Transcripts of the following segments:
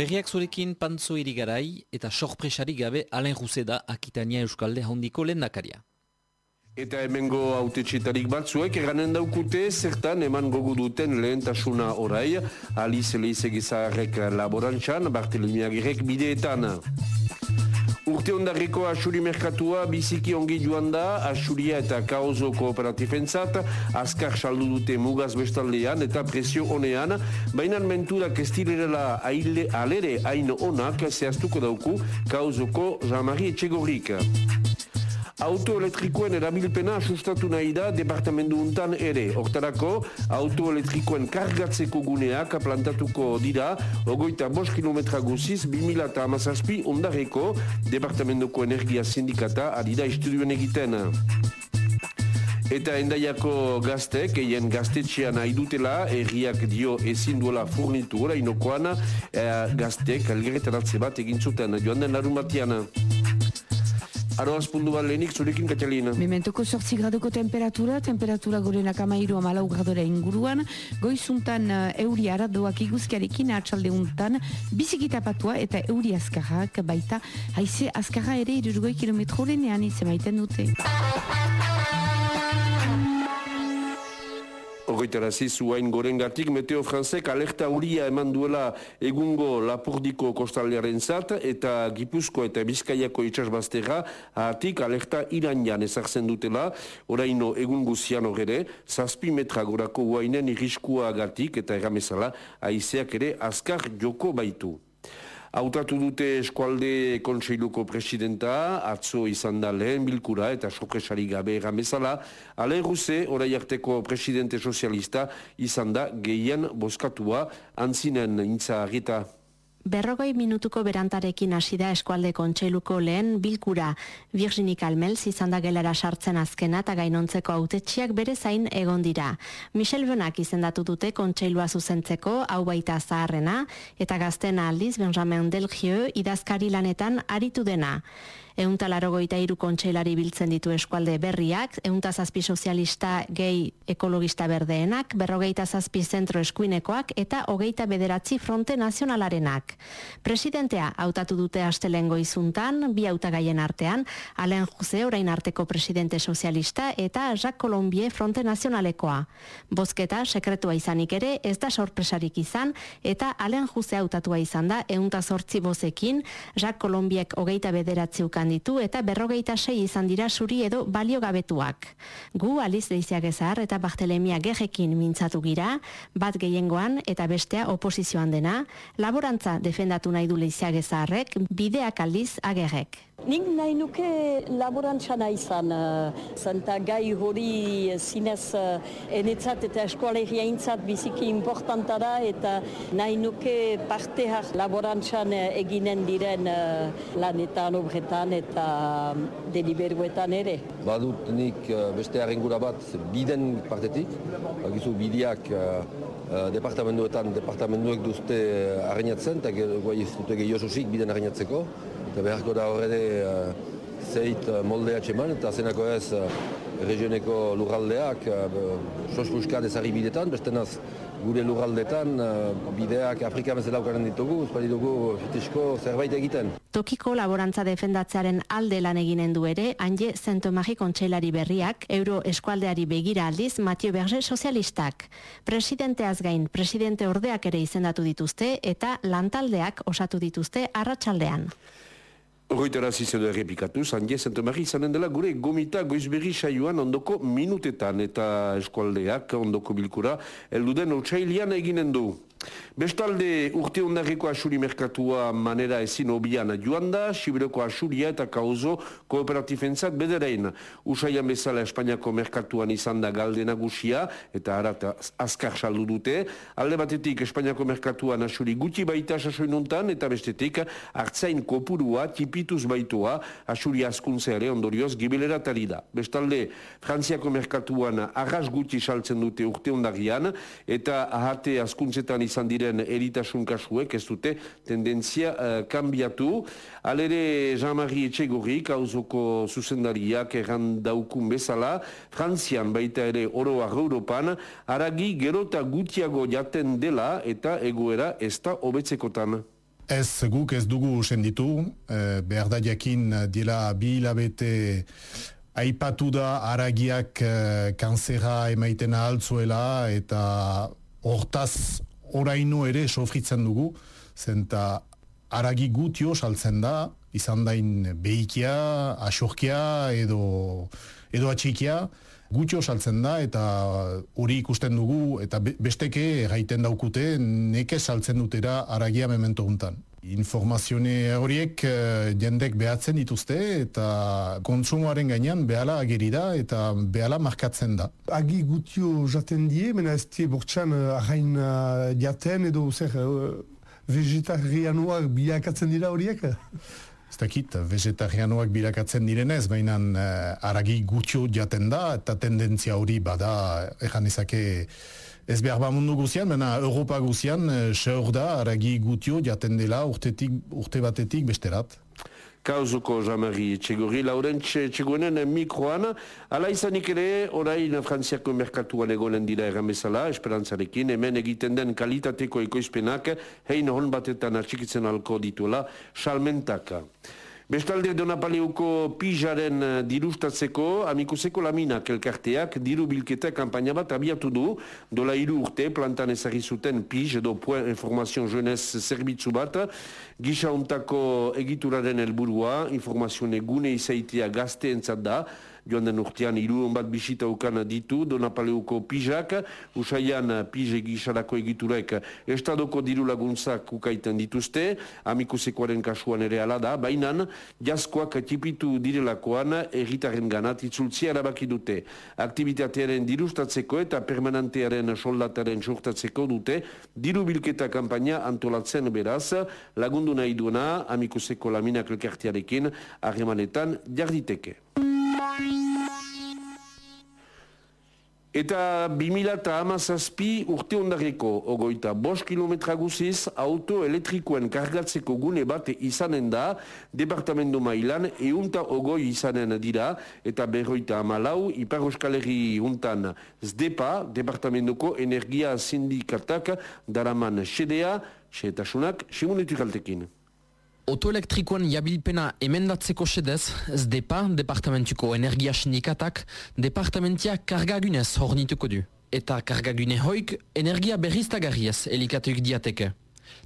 Berriak zurekin pantzo irigarai eta sorpresari gabe Alain Ruse da Akitania Euskalde haundiko lendakaria. Eta hemengo autetxetarik batzuek eranen daukute zertan eman gogu duten lehentasuna orai Alice Leizegizarrek laborantxan, Bartelemiagirek bideetan. Urte ondarriko asuri merkatua biziki ongi joan da, asuria eta kaozo kooperatifentzat, azkar saldu dute mugaz bestaldean eta presio honean, baina menturak ez direla alere hain onak zehaztuko dauku kaozoko jamari etxegorrik. Autoelektrikoen erabilpena sustatu nahi da departamendu untan ere. Hortarako, autoelektrikoen kargatzeko guneak plantatuko dira, ogoita bost kilometra guziz, 2000 eta amazazpi ondareko departamentuko energia sindikata adida istudioen egiten. Eta endaiako gaztek, eien gaztetxean haidutela, erriak dio ezin duela furnitu, inokoan eh, gaztek algeretaratze bat egin zuten joan den larun batiana. Aroaz pundu bat lehenik zurekin katxalina. Mementuko sortzi graduko temperatura, temperatura gorenak amairu amalau gradora inguruan, goizuntan uh, euri aradoak iguzkiarekin atxalde untan, bizikitapatua eta euri azkarrak baita, haize azkarra ere irurgoi kilometro lehenean izemaiten dute. Horretarazi zuain goren gatik, Meteo Franzek alerta huria eman duela egungo Lapurdiko kostaldearen zat, eta Gipuzko eta Bizkaiako itxasbaztera, ahatik alerta iranjan ezartzen dutela, oraino egungo zian horre, zazpi metra gorako guainen iriskua gatik, eta erramezala, aizeak ere azkar joko baitu. Autatu dute eskualde kontseiluko presidenta, atzo izan da lehen bilkura eta sopresari gabe erramezala, ale ruze, orai arteko presidente sozialista, izan da gehien boskatua, antzinen intza agita. Berrogoi minutuko berantarekin hasi da eskualde kontseiluko lehen bilkura. Virginik Almelz izan da gelara sartzen azkena eta gainontzeko autetxiak bere zain egon dira. Michel Benak izendatu dute kontseilua zuzentzeko hau baita zaharrena eta gaztena aldiz Benjamin Delgieu idazkari lanetan aritu dena. Eunta larogoita iru kontseilari biltzen ditu eskualde berriak, eunta zazpi sozialista gehi ekologista berdeenak, berrogeita zazpi zentro eskuinekoak eta hogeita bederatzi fronte nazionalarenak. Presidentea hautatu dute astelengo izuntan, bi hautagaien artean, Alen Jose orain arteko presidente sozialista eta Jacques Colombie fronte nazionalekoa. Bozketa sekretua izanik ere ez da sorpresarik izan eta Alen Jose hautatua izan da eunta zortzi bozekin, Jacques Colombiek hogeita bederatzi ukan ditu eta berrogeita sei izan dira suri edo baliogabetuak. Gu aliz deiziak ezar eta Bartelemia gejekin mintzatu gira, bat gehiengoan eta bestea oposizioan dena, laborantza defendatu nahi du leiziak ezarrek, bideak aldiz agerrek. Nik nahi nuke laborantza nahi zan, zanta gai hori zinez enetzat eta eskualegia intzat biziki importanta da eta nahi nuke parte har laborantzan eginen diren lanetan, obretan eta deliberuetan ere. Badut nik beste harrengura bat biden partetik, bagizu bideak departamentuetan, departamentuek duzte harreinatzen, eta guai ez dute gehiososik biden harreinatzeko, eta beharko da horre uh, zeit moldea txeman, eta zenako ez regioneko lurraldeak uh, sosfuskat ezari bidetan, beste naz gure lurraldetan uh, bideak Afrika bezala aukaren ditugu, uzpari dugu fitisko zerbait egiten. Tokiko laborantza defendatzearen alde lan eginen du ere, hanje zentomagi kontseilari berriak, euro eskualdeari begira aldiz, Matio Berge sozialistak. Presidenteaz gain, presidente ordeak ere izendatu dituzte, eta lantaldeak osatu dituzte arratsaldean. Horretara zizedo errepikatu, Sandia Santomari izanen dela gure gomita goizberri saioan ondoko minutetan eta eskualdeak ondoko bilkura elduden otxailian eginen du. Bestalde urte ondarriko asuri merkatua manera ezin obian joan da, Sibiroko asuria eta kauzo kooperatifentzat bederein. Usaian bezala Espainiako merkatuan izan da galde nagusia eta arat azkar saldu dute. Alde batetik Espainiako merkatuan asuri guti baita sasoinuntan eta bestetik hartzain kopurua tipituz baitua asuri askuntzeare ondorioz gibilera da. Bestalde Frantziako merkatuan arras guti saltzen dute urte ondarrian eta ahate askuntzetan izan diren eritasun kasuek ez dute tendentzia uh, kanbiatu. Alere Jean-Marie Etxegorrik, hauzoko zuzendariak erran daukun bezala, Frantzian baita ere oroa Europan, aragi gerota gutiago jaten dela eta egoera ez da hobetzekotan. Ez guk ez dugu senditu, e, behar da jakin dila bi hilabete aipatu da aragiak e, kanzera emaitena altzuela eta hortaz oraino ere sofritzen dugu, zenta aragi gutio saltzen da, izan dain behikia, asurkia edo, edo atxikia, gutio saltzen da eta hori ikusten dugu eta besteke gaiten daukute neke saltzen dutera aragia memento guntan. Informazione horiek uh, jendek behatzen dituzte eta kontsumoaren gainean behala ageri da eta behala markatzen da. Agi gutio jaten die, mena ez die bortxan uh, ahain uh, jaten edo zer vegetarianuak bilakatzen dira horiek? Ez dakit, vegetarianoak bilakatzen direnez, baina uh, aragi gutxo jaten da, eta tendentzia hori bada, egan ezake, ez behar ba mundu guzian, baina Europa guzian, seur da, aragi gutxo jaten dela urtetik, urte batetik besterat. Kauzuko jamari txegori, lauren txegoenen mikroan, ala izanik ere, orain frantziako merkatuan egonen dira erramezala, esperantzarekin, hemen egiten den kalitateko ekoizpenak, hein hon batetan atxikitzen alko dituela, salmentaka. Bestalde Donapaleuko pijaren eh, dirustatzeko, amikuseko laminak elkarteak diru bilketa kampaina bat abiatu du, dola hiru urte plantan ezagri zuten pij edo point informazion jenez zerbitzu bat, gisa untako egituraren helburua, informazione egune izaitia gazte entzat da, joan den urtean hiru bat bisita ukan ditu Donapaleuko pijak, usaian pije gisarako egiturek estadoko diru laguntzak ukaiten dituzte, amikusekoaren kasuan ere ala da, bainan jaskoak tipitu direlakoan erritaren ganat itzultzi arabaki dute. Aktivitatearen dirustatzeko eta permanentearen soldataren sortatzeko dute, diru bilketa kampaina antolatzen beraz, lagundu nahi duena amikuseko laminak elkartiarekin harremanetan jarditeke. Eta 2000 eta amazazpi urte ondareko ogoita bost kilometra guziz auto elektrikoen kargatzeko gune bat izanen da departamentu mailan eunta ogoi izanen dira eta berroita amalau Ipar Euskaleri untan ZDEPA departamentuko energia sindikatak daraman sedea, sedetasunak, simunetu kaltekin. Autoelektrikoen jabilpena emendatzeko sedez, ez depa, departamentuko energia sindikatak, departamentia kargagunez hornituko du. Eta kargagune hoik, energia berriztagarriez elikatuik diateke.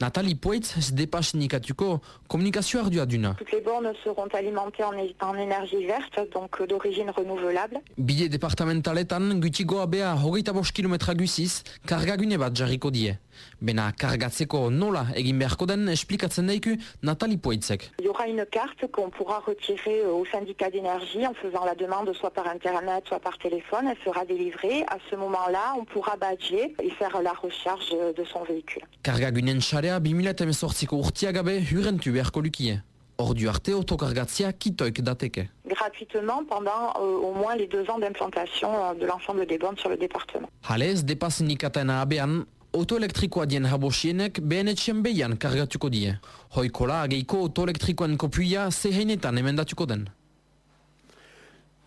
Nathalie Poitz, SDPA Sindicatuko, communication ardua duna. Toutes les bornes seront alimentées en, en énergie verte, donc d'origine renouvelable. Bide departamentaletan gutigoa bea hogeita bost kilometra guziz, kargagune bat jarriko die. Bena kargatzeko nola egin beharko den esplikatzen daiku Nathalie Poitzek. Il y aura une carte qu'on pourra retirer au syndicat d'énergie en faisant la demande soit par internet, soit par téléphone. Elle sera délivrée. À ce moment-là, on pourra badger et faire la recharge de son véhicule. Kargagunen xarea 2018ko urtiagabe hurentu beharko lukie. Ordu arte autokargatzia kitoik dateke. Gratuitement pendant euh, au moins les deux ans d'implantation euh, de l'ensemble des bornes sur le département. Halez, depas nikatena abean, autoelektrikoa dien habosienek behenetxen behian kargatuko die. Hoikola ageiko autoelektrikoen kopuia zeheinetan emendatuko den.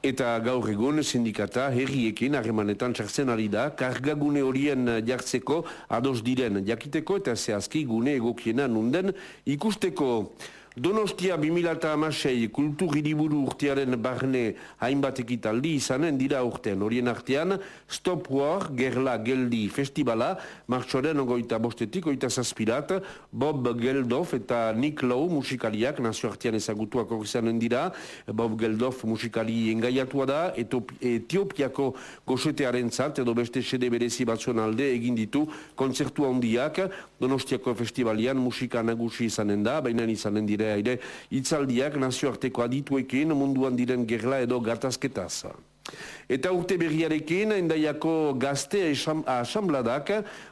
Eta gaur egun sindikata herriekin harremanetan txartzen ari da, kargagune horien jartzeko ados diren jakiteko eta zehazki gune egokiena nunden ikusteko. Donostia 2006 kultur hiriburu urtearen barne hainbat ekitaldi izanen dira urtean. Horien artean Stop War Gerla Geldi Festivala martxoren ogoita bostetik, oita zazpirat, Bob Geldof eta Nick Lowe musikaliak nazio artean ezagutuak izanen dira. Bob Geldof musikali engaiatua da, Etiopiako gosetearen zat, edo beste sede berezi batzuen alde egin ditu kontzertu handiak Donostiako festivalian musika nagusi izanen da, baina izanen dira ere aire itzaldiak nazioarteko adituekin munduan diren gerla edo gatazketaz. Eta urte berriarekin, endaiako gazte asambladak,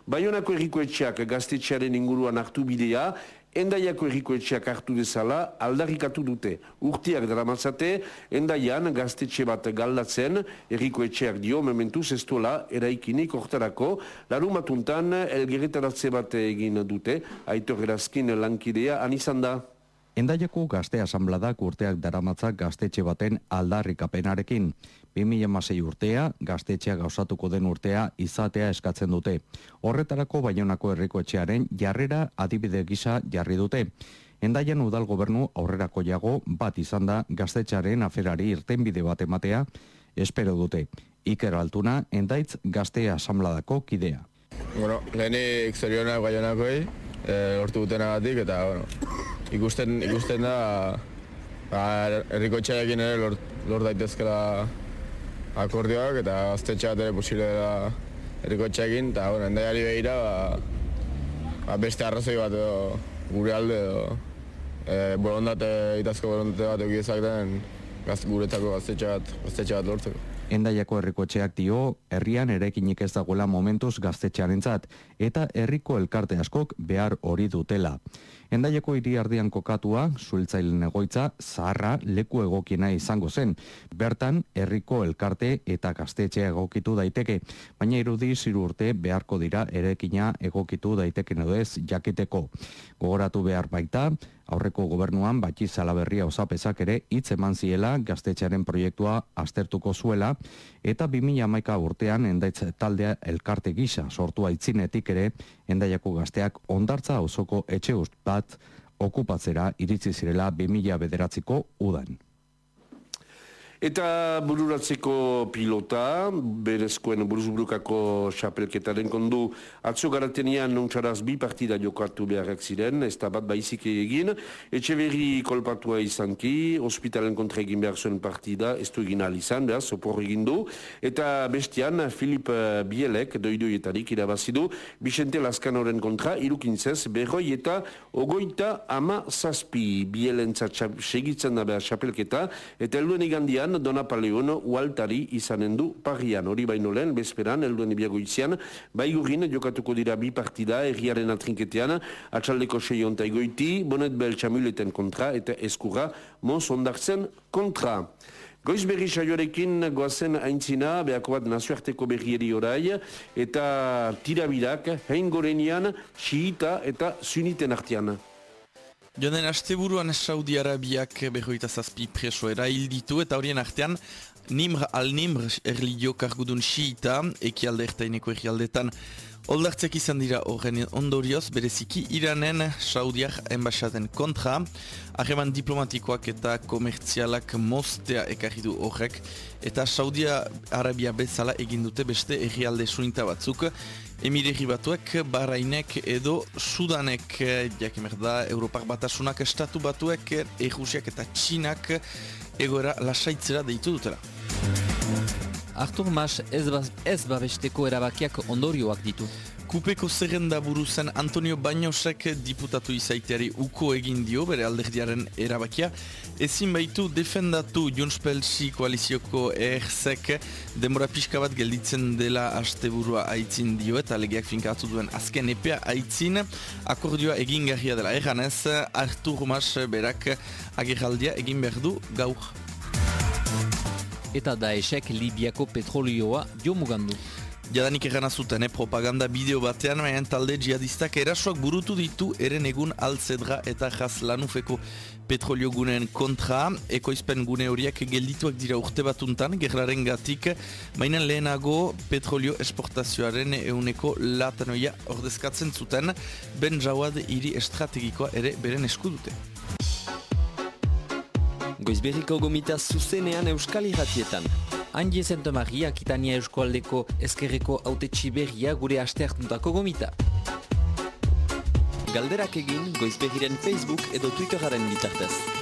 baionako errikoetxeak gaztetxearen inguruan hartu bidea, Endaiako errikoetxeak hartu dezala aldarrikatu dute. Urtiak dramatzate, endaian gaztetxe bat galdatzen, errikoetxeak dio mementu zestuela eraikinik ortarako, larumatuntan elgeretaratze bat egin dute, aitor erazkin lankidea anizan da. Endaiako gazte asambladak urteak daramatzak gaztetxe baten aldarrikapenarekin. 2006 urtea, gaztetxea gauzatuko den urtea izatea eskatzen dute. Horretarako baionako herriko etxearen jarrera adibide gisa jarri dute. Endaian udal gobernu aurrerako jago bat izan da gaztetxaren aferari irtenbide bat ematea, espero dute. Iker Altuna, endaitz gazte asambladako kidea. Bueno, lehenik zorionak baionakoi, e, lortu dutenagatik, eta bueno, ikusten, ikusten da ba, erriko txaiakin ere lort, lort daitezkela akordioak, eta gaztetxe bat ere posible da erriko txaiakin, eta bueno, endaiari behira ba, ba, beste arrazoi bat edo gure alde edo e, borondate, itazko borondate bat egizak den gaz, guretako gaztetxe bat, gaztetxe bat lortzeko. Endaiako herrikotxeak dio, herrian erekinik ez dagoela momentuz gaztetxearentzat eta herriko elkarte askok behar hori dutela. Endaiako hiri ardian kokatua, zuiltzailen egoitza, zaharra leku egokiena izango zen. Bertan, herriko elkarte eta gaztetxea egokitu daiteke, baina irudi ziru urte beharko dira erekina egokitu daiteken edo ez jakiteko. Gogoratu behar baita, aurreko gobernuan batxi zalaberria osapezak ere hitz eman ziela gaztetxearen proiektua aztertuko zuela eta 2011 urtean endaitz taldea elkarte gisa sortu aitzinetik ere endaiako gazteak ondartza osoko etxe bat okupatzera iritzi zirela 2000 bederatziko udan. Eta bururatzeko pilota, berezkoen buruzburukako xapelketaren kondu, atzo garatenian nontxaraz bi partida jokatu beharrak ziren, ez da bat baizik egin, etxe berri kolpatua izan ki, hospitalen kontra egin behar zuen partida, ez du egin alizan, behar, sopor egin du, eta bestian, Filip Bielek, doidoietarik irabazidu, Bixente Laskanoren kontra, irukintzez, berroi eta ogoita ama zazpi Bielentzat segitzen da behar xapelketa, eta elduen igandian, Igandean, Dona Paleon ualtari izanen du parian. Hori baino lehen, bezperan, elduen ibiago itzian, baigurin jokatuko dira bi partida, erriaren atrinketean, atxaldeko seionta egoiti, bonet bel txamuleten kontra, eta eskurra, mons ondartzen kontra. Goiz berri saioarekin goazen aintzina, behako bat nazioarteko berrieri orai, eta tirabirak, hein gorenian, xiita eta suniten artian. Jonen asteburuan Saudi Arabiak berroita zazpi preso erail eta horien artean Nimr al-Nimr erligio kargudun xiita ekialde ertaineko ekialdetan Oldartzek izan dira horren ondorioz. Bereziki Iranen Saudiak enbaixaten kontra Arreman diplomatikoak eta komertzialak mostea ekarri du horrek eta Saudia Arabia bezala egin dute beste egialde suinta batzuk Emiregi batuek, Barainek edo Sudanek, jakimer da, Europak batasunak, Estatu batuek, Erusiak eta Txinak egoera lasaitzera deitu dutela. Artur Mas ez, ba, ez babesteko erabakiak ondorioak ditu. Kupeko zerrenda buruzen Antonio Bañosek diputatu izaiteari uko egin dio bere alderdiaren erabakia. Ezin baitu defendatu Junspelsi koalizioko erzek demora pixka bat gelditzen dela asteburua aitzin dio eta legeak finkatu duen azken epea aitzin akordioa egin garria dela erranez Artur Mas berak agerraldia egin behar du gaur. Eta da esek Libiako petrolioa jo mugandu. Jadanik egana zuten, eh, propaganda bideo batean, baina talde jihadistak erasoak burutu ditu eren egun altzedra eta jaz lanufeko petrolio guneen kontra, ekoizpen gune horiak geldituak dira urte batuntan, gerraren gatik, baina lehenago petrolio esportazioaren euneko latanoia ordezkatzen zuten, ben jauad hiri estrategikoa ere beren eskudute. Goizberriko gomita zuzenean euskal irratietan. Andi Santa Maria, Kitania Euskoaldeko eskerreko haute berria gure asteartuntako gomita. Galderak egin goizbegiren Facebook edo Twitteraren bitartez.